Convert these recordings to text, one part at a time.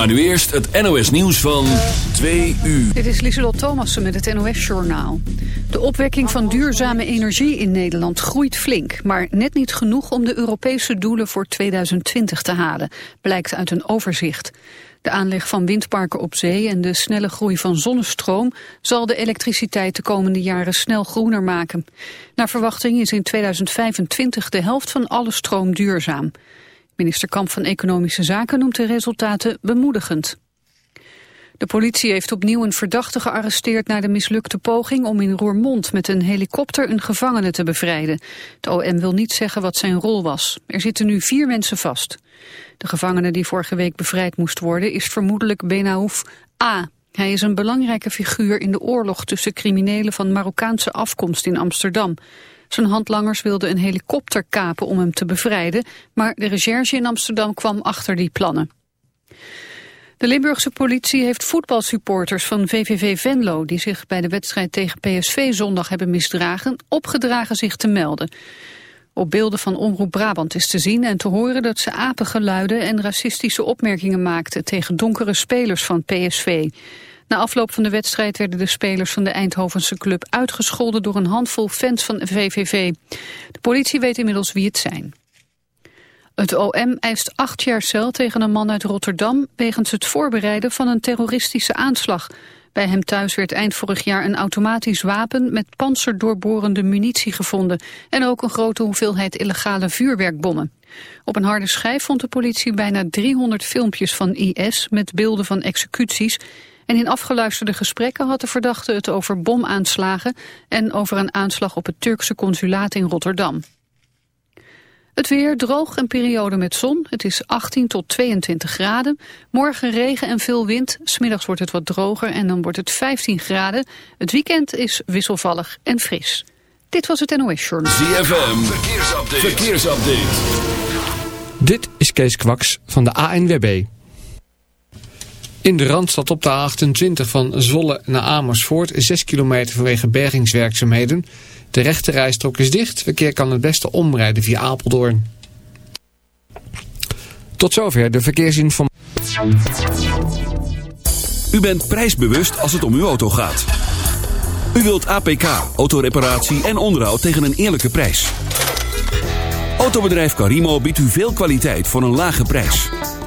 Maar nu eerst het NOS nieuws van 2 uur. Dit is Lieselot Thomassen met het NOS-journaal. De opwekking van duurzame energie in Nederland groeit flink... maar net niet genoeg om de Europese doelen voor 2020 te halen... blijkt uit een overzicht. De aanleg van windparken op zee en de snelle groei van zonnestroom... zal de elektriciteit de komende jaren snel groener maken. Naar verwachting is in 2025 de helft van alle stroom duurzaam. Minister Kamp van Economische Zaken noemt de resultaten bemoedigend. De politie heeft opnieuw een verdachte gearresteerd na de mislukte poging om in Roermond met een helikopter een gevangene te bevrijden. De OM wil niet zeggen wat zijn rol was. Er zitten nu vier mensen vast. De gevangene die vorige week bevrijd moest worden is vermoedelijk Benaouf A. Hij is een belangrijke figuur in de oorlog tussen criminelen van Marokkaanse afkomst in Amsterdam. Zijn handlangers wilden een helikopter kapen om hem te bevrijden, maar de recherche in Amsterdam kwam achter die plannen. De Limburgse politie heeft voetbalsupporters van VVV Venlo... die zich bij de wedstrijd tegen PSV zondag hebben misdragen... opgedragen zich te melden. Op beelden van Omroep Brabant is te zien en te horen dat ze apengeluiden... en racistische opmerkingen maakten tegen donkere spelers van PSV. Na afloop van de wedstrijd werden de spelers van de Eindhovense club uitgescholden door een handvol fans van VVV. De politie weet inmiddels wie het zijn. Het OM eist acht jaar cel tegen een man uit Rotterdam wegens het voorbereiden van een terroristische aanslag. Bij hem thuis werd eind vorig jaar een automatisch wapen met panzerdoorborende munitie gevonden en ook een grote hoeveelheid illegale vuurwerkbommen. Op een harde schijf vond de politie bijna 300 filmpjes van IS met beelden van executies en in afgeluisterde gesprekken had de verdachte het over bomaanslagen en over een aanslag op het Turkse consulaat in Rotterdam. Het weer droog en periode met zon. Het is 18 tot 22 graden. Morgen regen en veel wind. Smiddags wordt het wat droger en dan wordt het 15 graden. Het weekend is wisselvallig en fris. Dit was het NOS Journal. ZFM, verkeersupdate. verkeersupdate. Dit is Kees Kwaks van de ANWB. In de Randstad op de A28 van Zolle naar Amersfoort 6 kilometer vanwege bergingswerkzaamheden. De rechte rijstrook is dicht. Verkeer kan het beste omrijden via Apeldoorn. Tot zover de verkeersinformatie. U bent prijsbewust als het om uw auto gaat. U wilt APK, autoreparatie en onderhoud tegen een eerlijke prijs. Autobedrijf Carimo biedt u veel kwaliteit voor een lage prijs.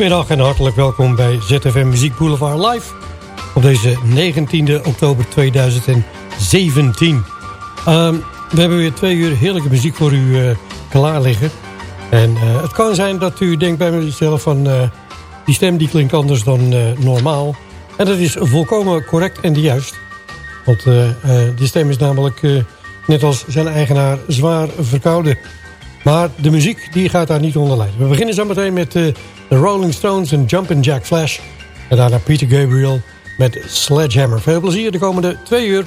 Goedemiddag en hartelijk welkom bij ZFM Muziek Boulevard Live op deze 19e oktober 2017. Ehm, we hebben weer twee uur heerlijke muziek voor u uh, klaar liggen. En uh, het kan zijn dat u denkt bij mezelf van uh, die stem die klinkt anders dan normaal. En dat is volkomen correct en juist. Want die stem is namelijk net als zijn eigenaar zwaar verkouden. Maar de muziek die gaat daar niet onder lijden. We beginnen zo meteen met de Rolling Stones en Jumpin' Jack Flash. En daarna Peter Gabriel met Sledgehammer. Veel plezier de komende twee uur.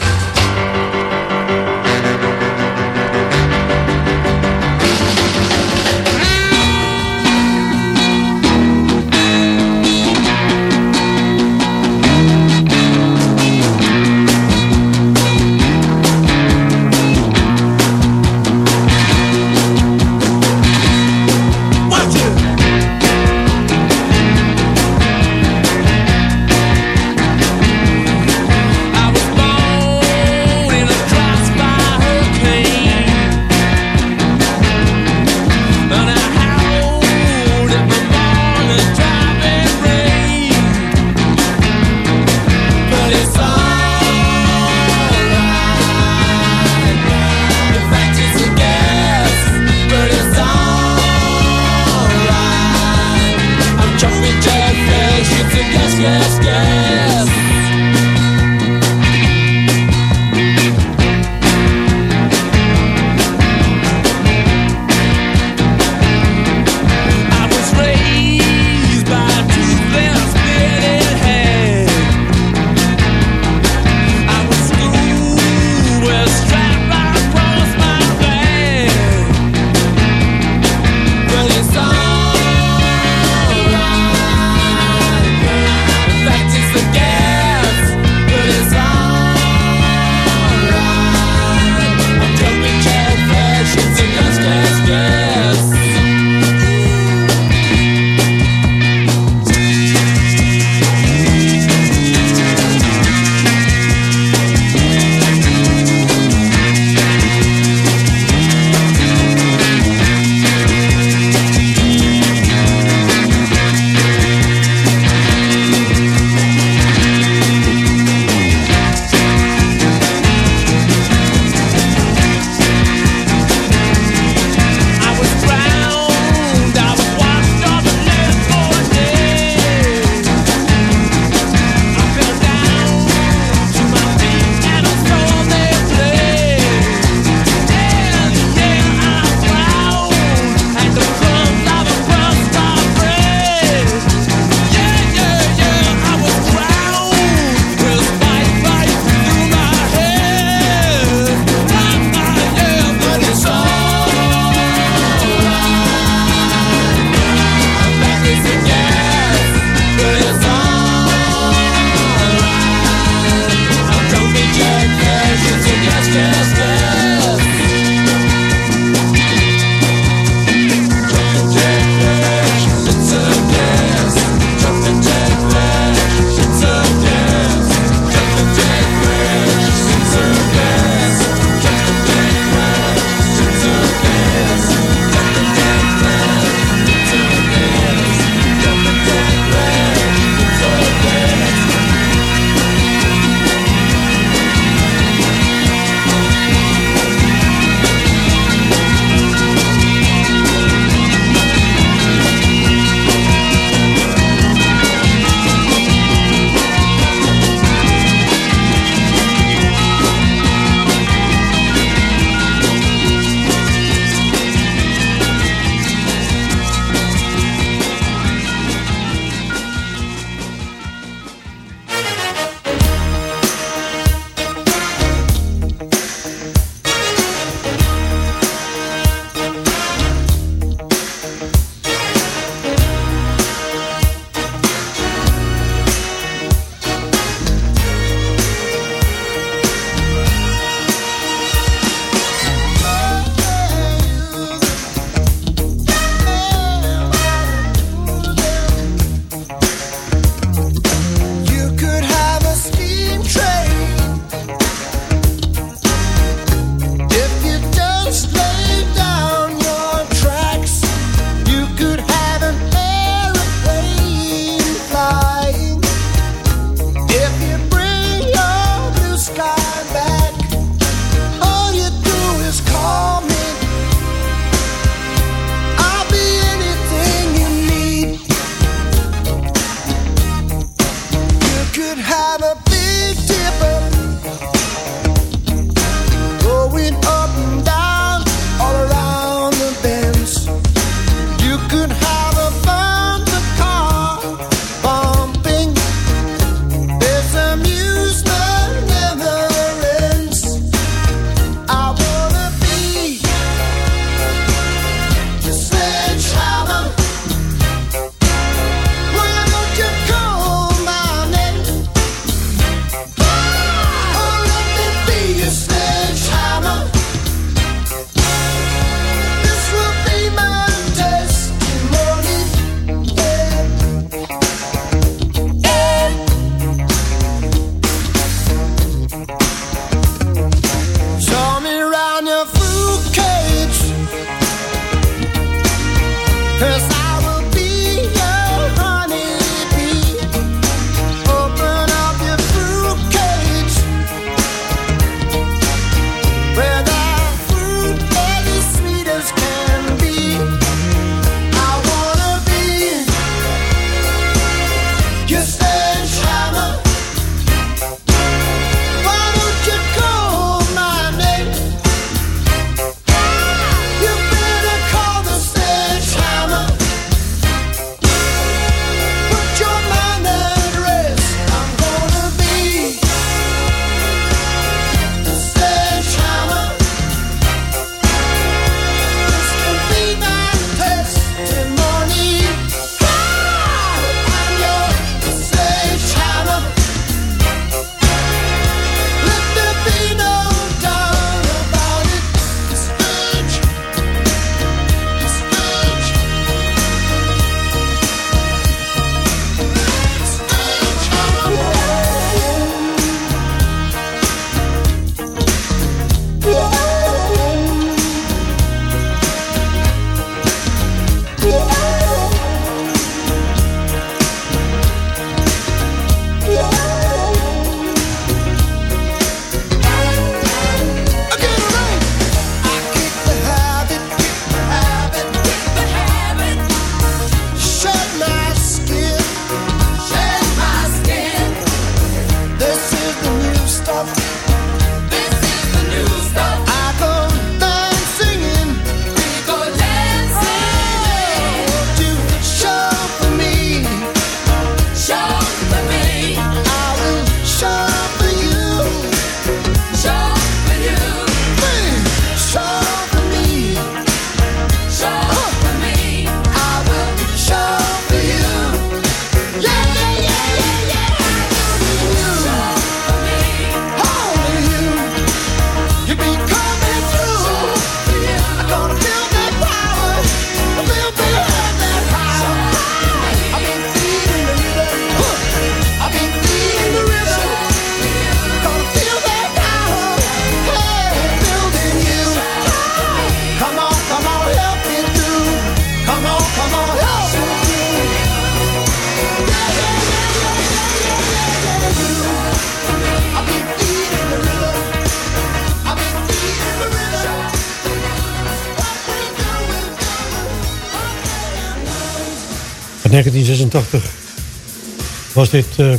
1986 was dit uh,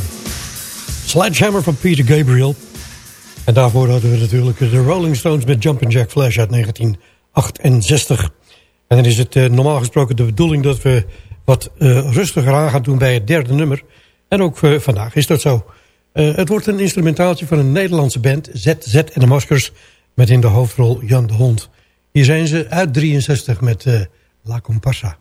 Sledgehammer van Peter Gabriel. En daarvoor hadden we natuurlijk de Rolling Stones met Jumpin' Jack Flash uit 1968. En dan is het uh, normaal gesproken de bedoeling dat we wat uh, rustiger aan gaan doen bij het derde nummer. En ook vandaag is dat zo. het wordt een instrumentaaltje van een Nederlandse band, ZZ en de Maskers... met in de hoofdrol Jan de Hond. Hier zijn ze uit 63 met La Comparsa.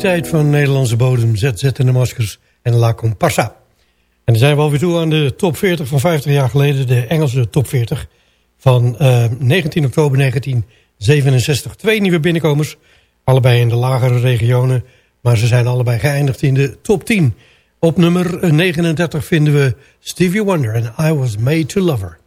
Van Nederlandse bodem, ZZ en de Maskers en La Comparsa. En dan zijn we alweer toe aan de top 40 van 50 jaar geleden, de Engelse top 40 van uh, 19 oktober 1967. Twee nieuwe binnenkomers, allebei in de lagere regionen, maar ze zijn allebei geëindigd in de top 10. Op nummer 39 vinden we Stevie Wonder en I Was Made to Love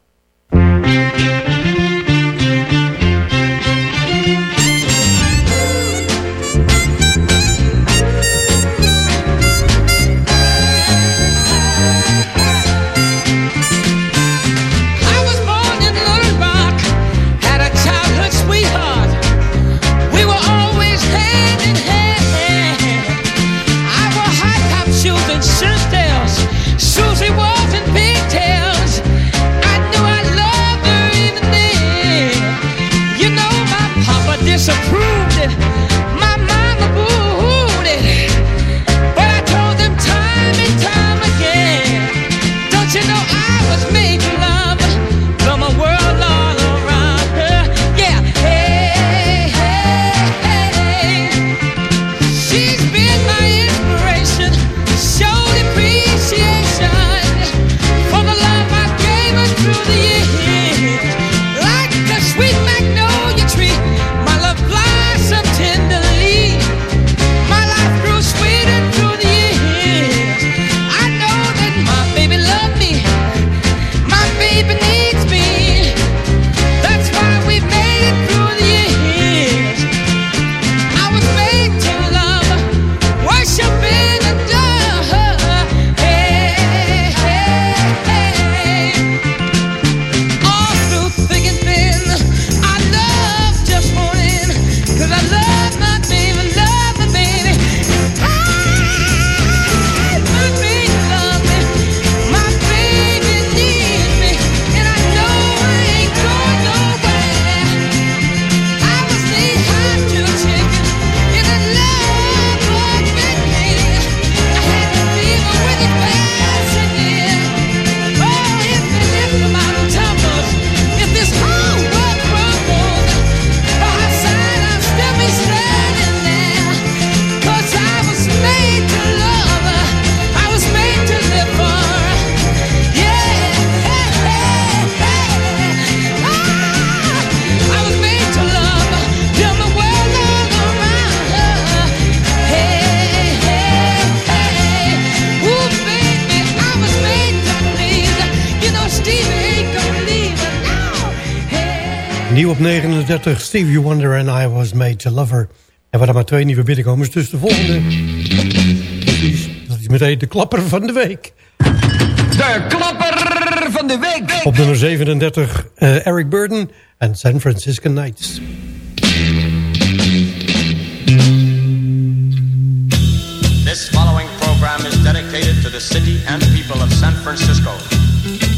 op 39, Stevie Wonder and I Was Made to Love Her. En we er maar twee nieuwe binnenkomers, dus de volgende... Dat is, dat is meteen de klapper van de week. De klapper van de week. Op nummer 37, eh, Eric Burden en San Francisco Nights. This following program is dedicated to the city and people of San Francisco,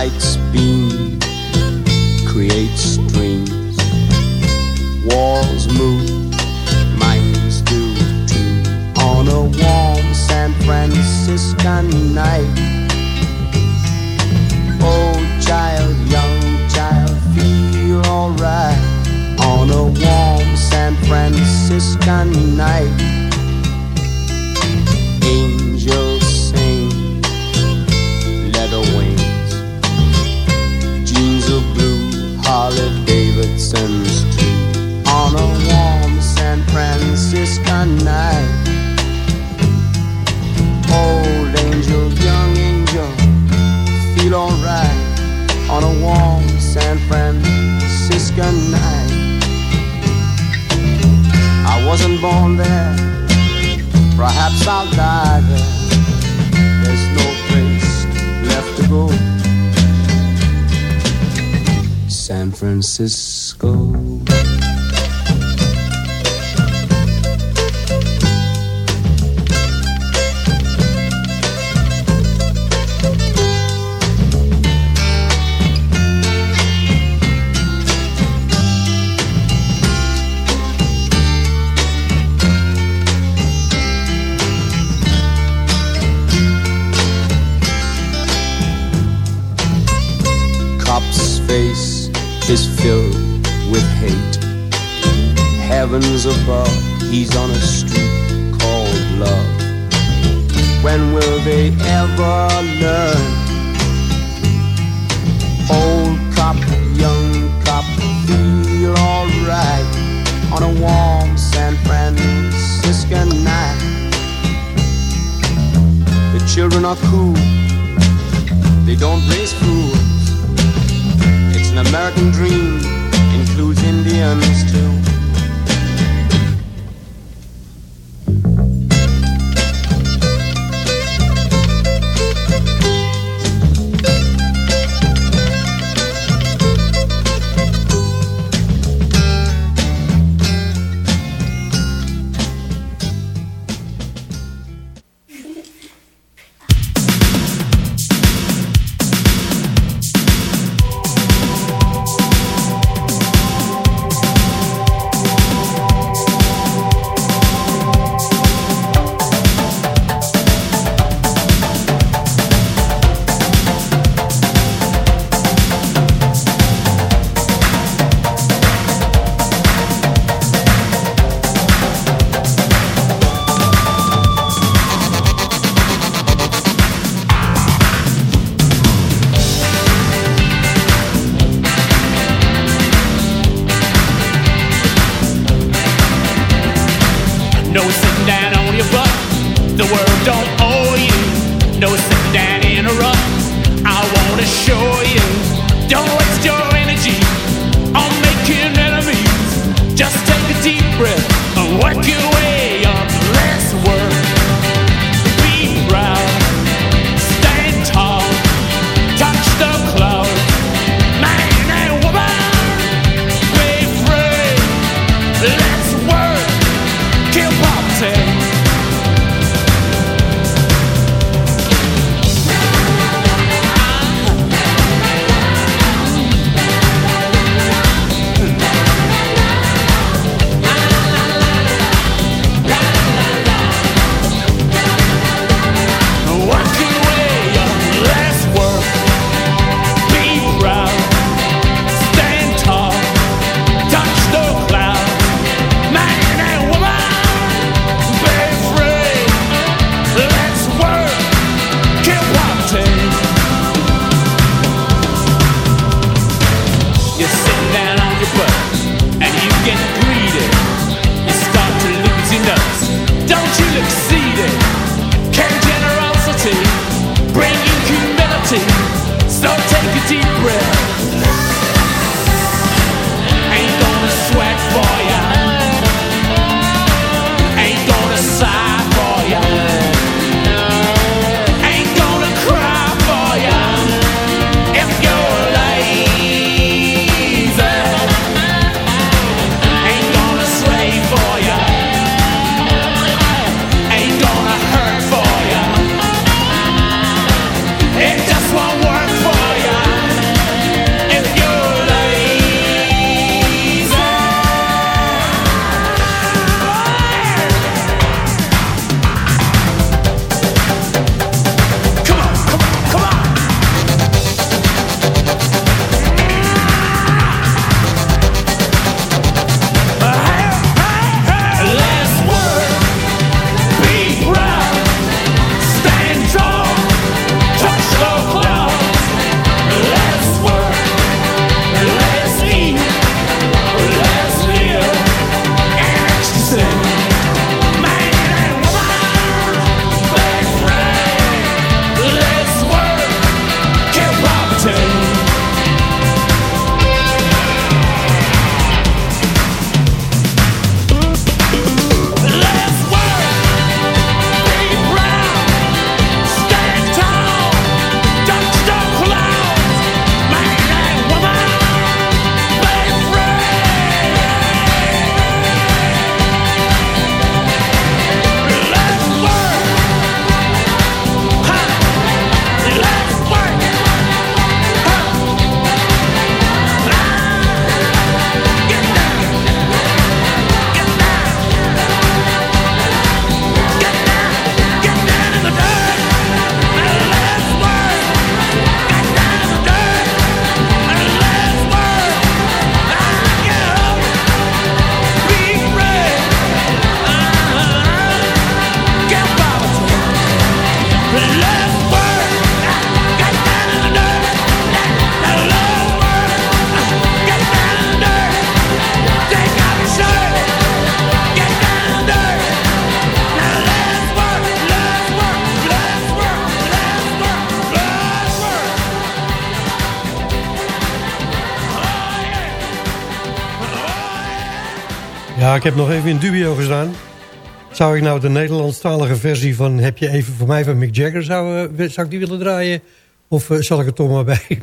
Lights beam, create streams. Walls move, minds do too. On a warm San Franciscan night. Ik heb nog even in dubio gestaan. Zou ik nou de Nederlandstalige versie van Heb je even voor mij van Mick Jagger... zou, eh, zou ik die willen draaien? Of eh, zal ik het toch maar bij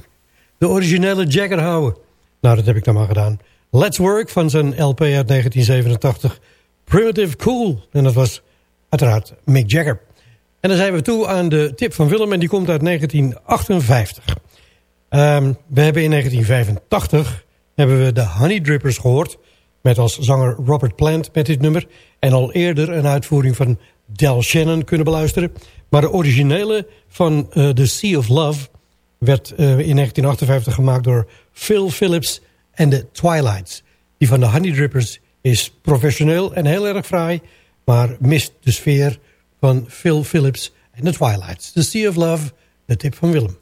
de originele Jagger houden? Nou, dat heb ik dan maar gedaan. Let's Work van zijn LP uit 1987. Primitive Cool. En dat was uiteraard Mick Jagger. En dan zijn we toe aan de tip van Willem en die komt uit 1958. Ehm, we hebben in 1985 hebben we de Honey Drippers gehoord... met als zanger Robert Plant met dit nummer... en al eerder een uitvoering van Del Shannon kunnen beluisteren. Maar de originele van uh, The Sea of Love... werd uh, in 1958 gemaakt door Phil Phillips en de Twilights. Die van de Honey Drippers is professioneel en heel erg fraai... maar mist de sfeer van Phil Phillips en de Twilights. The Sea of Love, de tip van Willem.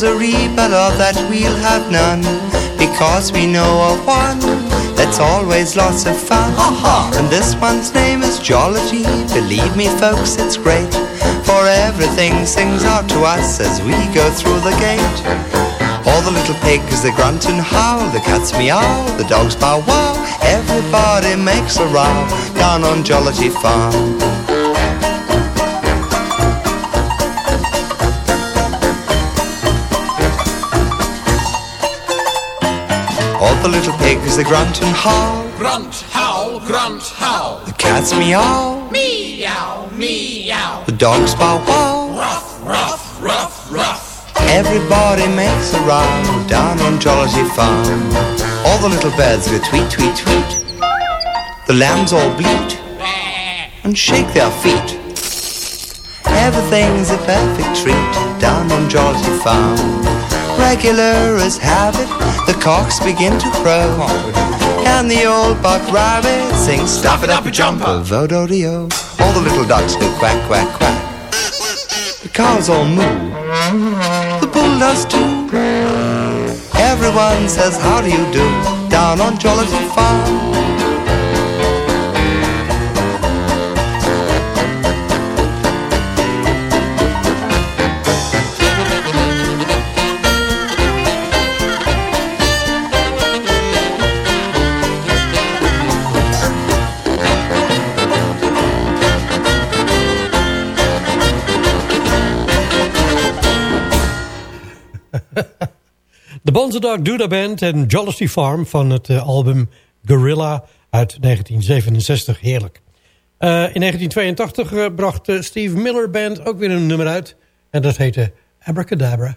Misery, but of that we'll have none. Because we know of one that's always lots of fun. And this one's name is Jollity. Believe me, folks, it's great. For everything sings out to us as we go through the gate. All the little pigs, they grunt and howl, the cats meow, the dogs bow wow. Everybody makes a row down on Jollity Farm. The little pigs, they grunt and howl, Grunt, howl, grunt, howl. the cats meow, Meow, meow. the dogs bow wow. Ruff, ruff, ruff, ruff. Everybody makes a row down on Jollity Farm. All the little birds go tweet, tweet, tweet. The lambs all bleat and shake their feet. Everything's a perfect treat down on Jollity Farm. Regular as habit, the cocks begin to crow. And the old buck rabbit sings Stuff it up a jumper. Vo-do-de-o All the little ducks go quack, quack, quack. The cows all moo. The bull does too. Everyone says how do you do? Down on Jollity Farm De Bonzadog Duda Band en Jollity Farm van het eh, album Gorilla uit 1967. Heerlijk. Eh, in 1982 eh, bracht de Steve Miller Band ook weer een nummer uit. En dat heette Abracadabra.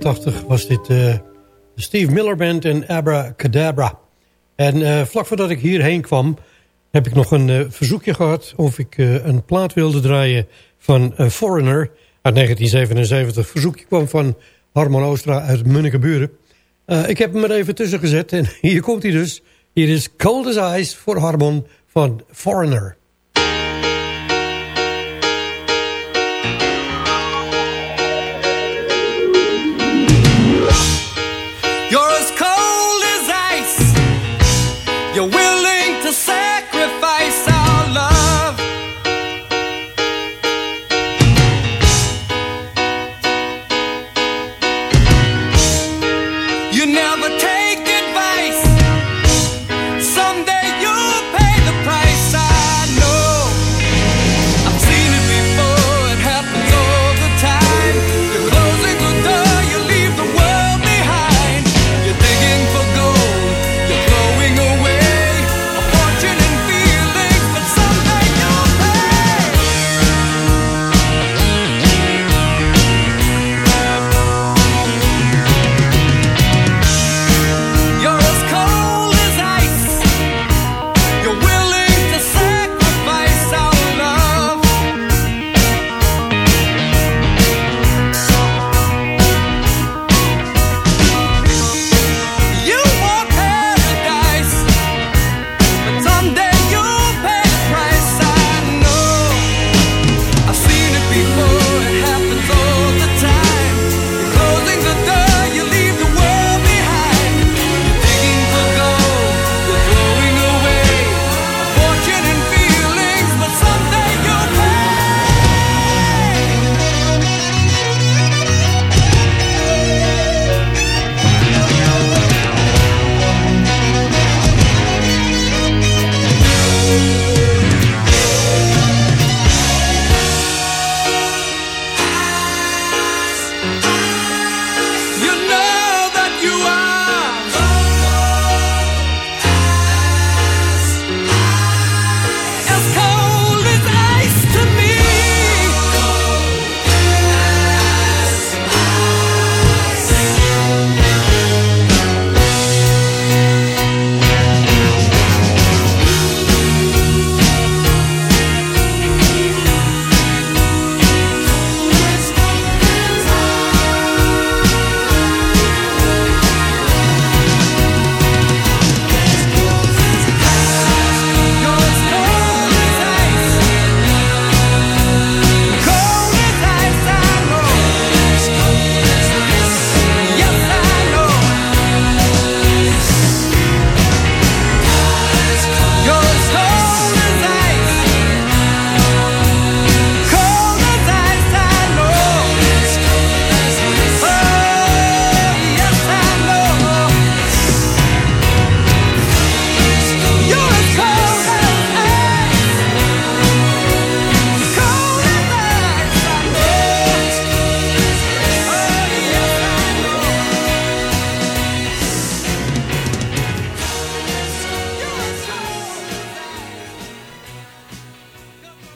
1982 was dit eh, de Steve Miller Band en Abracadabra. En eh, vlak voordat ik hierheen kwam... heb ik nog een eh, verzoekje gehad... of ik een plaat wilde draaien van Foreigner uit 1977. Verzoekje kwam van Harmon Oostra uit Munnikenburen. ik heb hem er even tussen gezet en hier komt hij dus. Hier is Cold as Ice voor Harmon van Foreigner.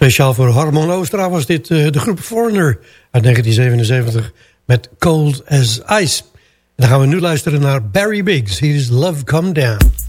Speciaal voor Harmon Oostra was dit eh, de groep Foreigner uit 1977 met Cold as Ice. En dan gaan we nu luisteren naar Barry Biggs. Hier is Love Come Down.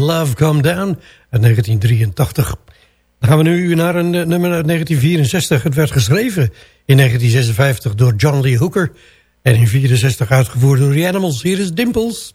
Love Come Down uit 1983. Dan gaan we nu naar een eh, nummer uit 1964. Het werd geschreven in 1956 door John Lee Hooker. En in 1964 uitgevoerd door The Animals. Hier is Dimples.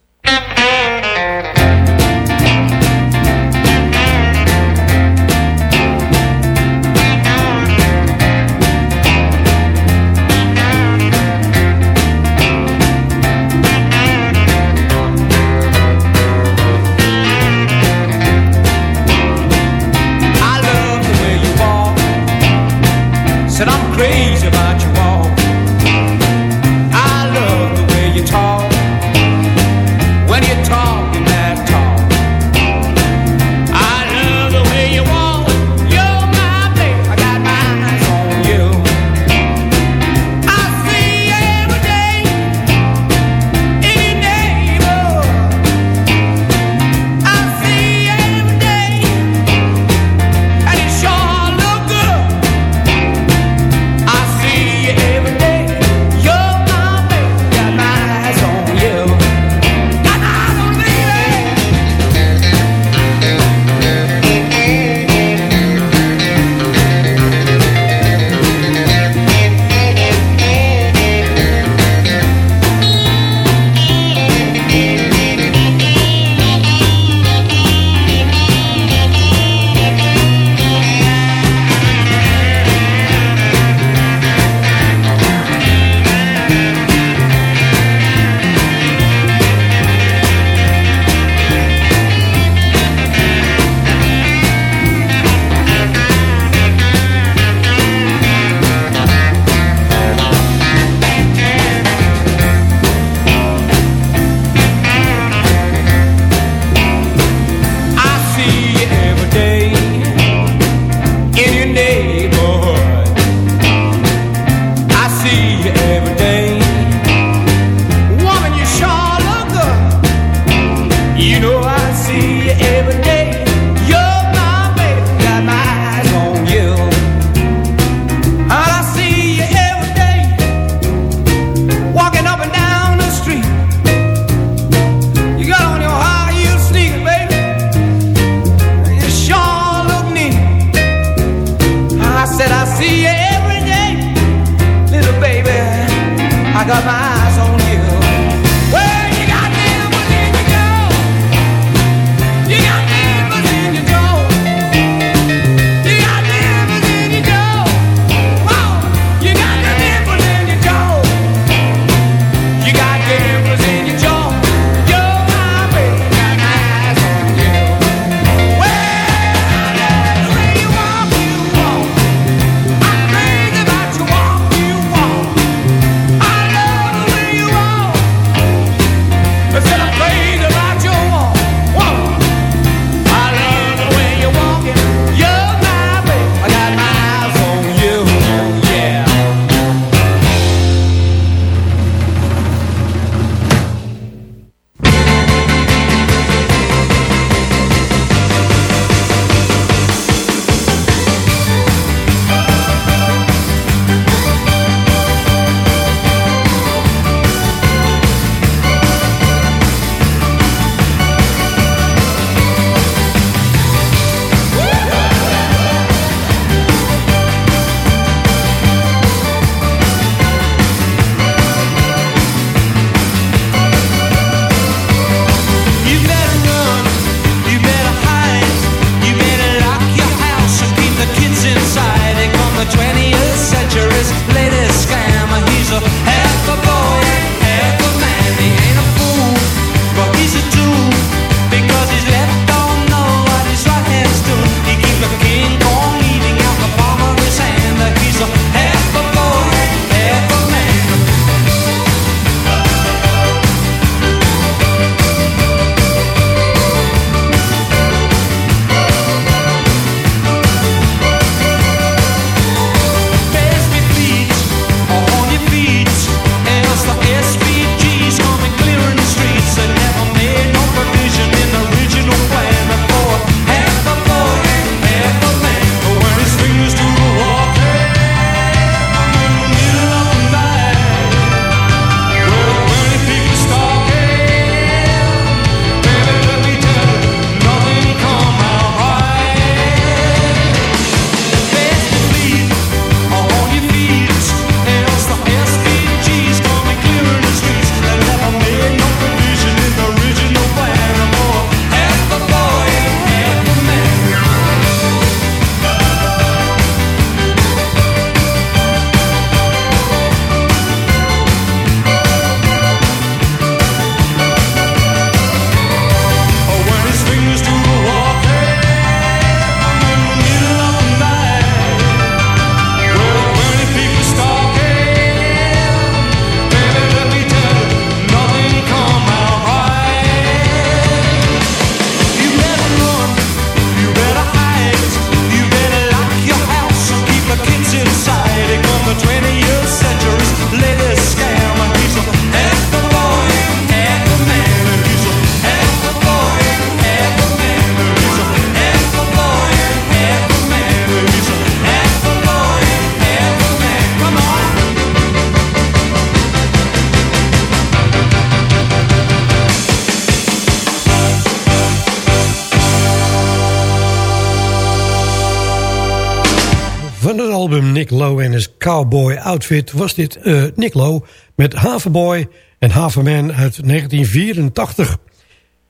Nick Lowe en his Cowboy Outfit was dit eh, Nick Lowe met Havenboy en Havenman uit 1984.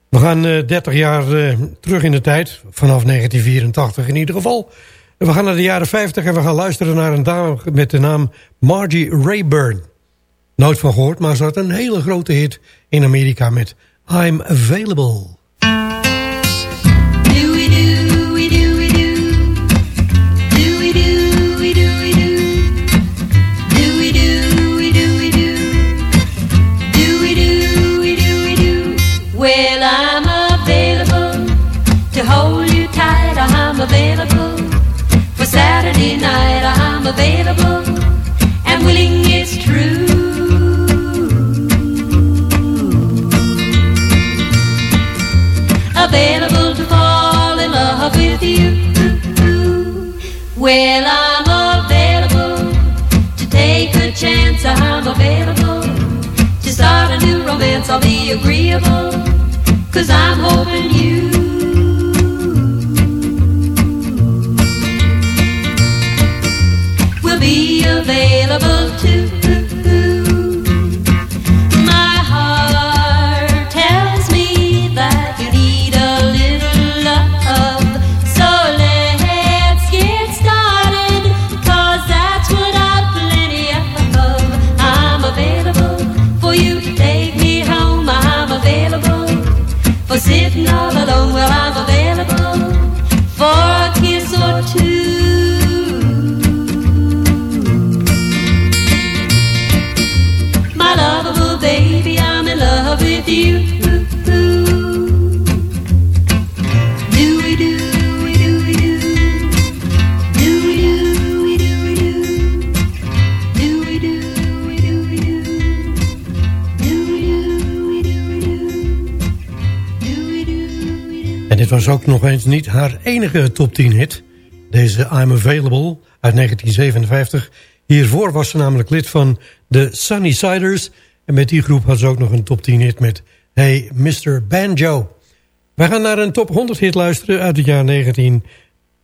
We gaan eh 30 jaar eh, terug in de tijd, vanaf 1984 in ieder geval. We gaan naar de jaren 50 en we gaan luisteren naar een dame met de naam Margie Rayburn. Nooit van gehoord, maar ze had een hele grote hit in Amerika met I'm Available. Well, I'm available to hold you tight. I'm available for Saturday night. I'm available and willing it's true. Available to fall in love with you. Well, I'm available to take a chance. I'm available to start a new romance. I'll be agreeable. Cause I'm hoping you will be available nog eens niet haar enige top 10 hit. Deze I'm Available uit 1957. Hiervoor was ze namelijk lid van de Sunny Siders. En met die groep had ze ook nog een top 10 hit met Hey Mr. Banjo. Wij gaan naar een top 100 hit luisteren uit het jaar 19.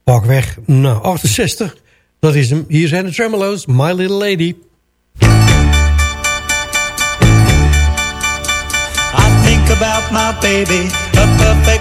Pakweg, nou 68. Dat is hem. Hier zijn de Tremolo's, My Little Lady. I think about my baby, a perfect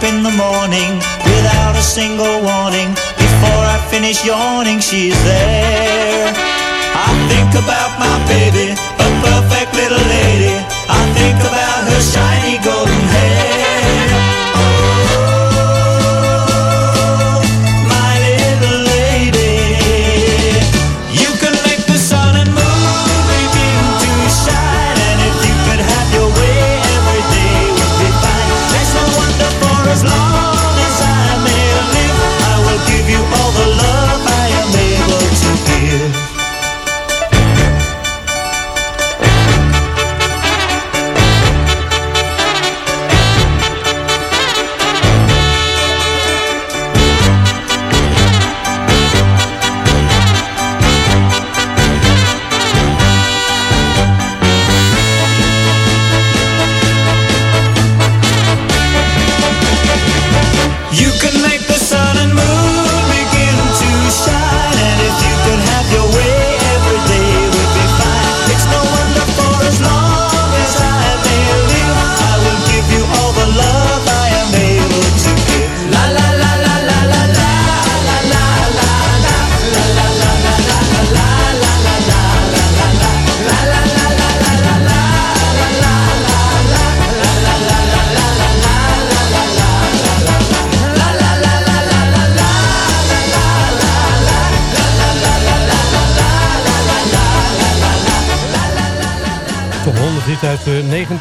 Up in the morning without a single warning. Before I finish yawning, she's there. I think about my baby,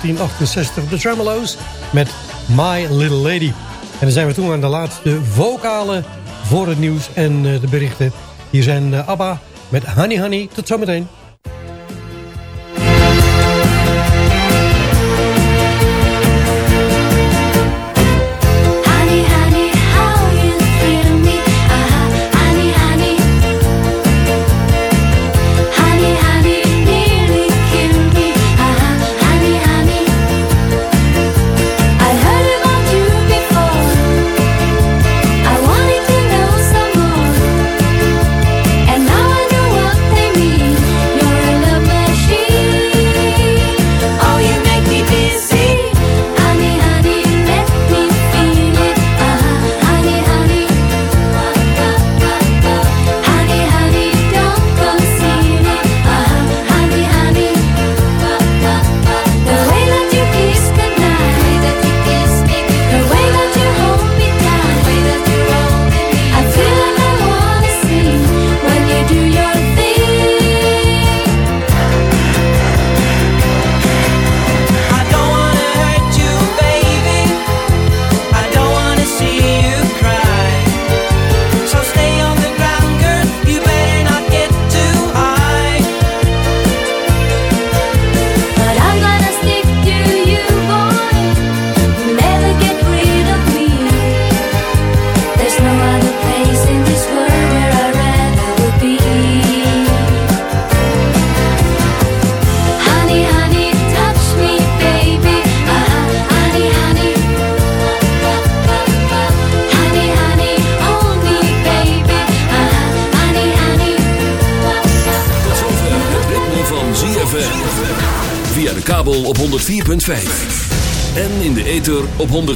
1968. De Tremolos met My Little Lady. En dan zijn we toen aan de laatste vocalen voor het nieuws en eh, de berichten. Hier zijn eh, ABBA met Honey Honey. Tot zometeen.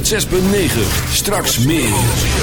6,9. Straks meer.